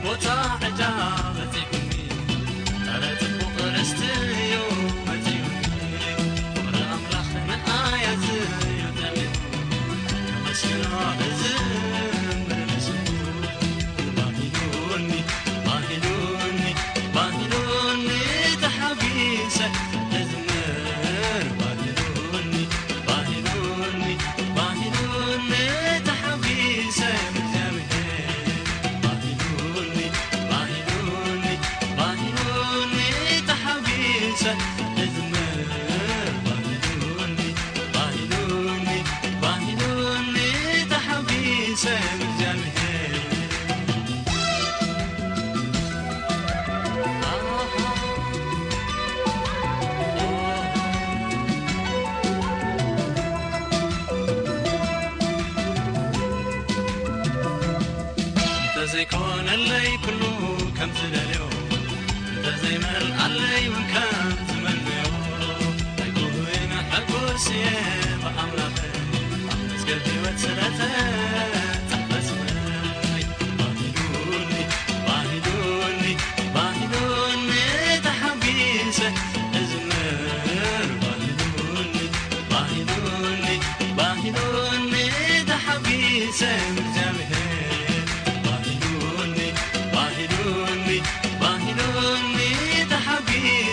我 ج ج ዘለይ ኩሉ ከም ዝደልዮ እንተዘይመልዓለይ ውን ከም ዝመንዮ ኣይጉህን ሕጉስ እየ ብኣምላኸ ኣብ መዝገብ ህይወት ስለተ ተፈስመይ ባሂሉኒ ባሂሉኒ ባሂሉኒ ተሓጊሰ እዝምር ባሂሉኒ ባሂሉኒ ባሂሉኒ ተሓጊሰ እግዚአብሔር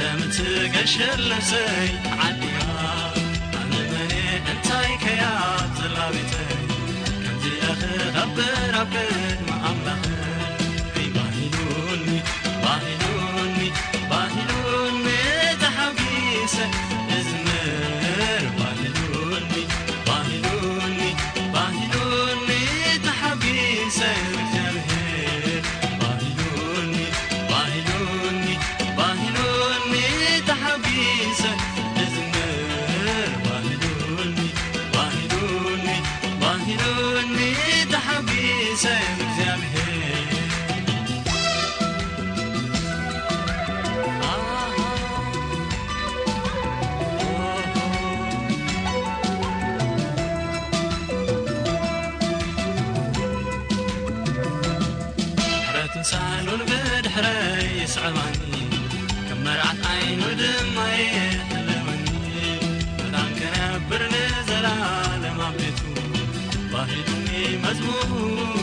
دمتكشرلسي عد نم تي كيد زلربت كزي أخ هب رب ትንሳኑን ብድሕረ ይስዕባኒ ከም መርዓት ዓይኑ ድማ የለመኒ በጣም ከነብር ንዘላለም ቤቱ ባሂዱኒ መዝሙር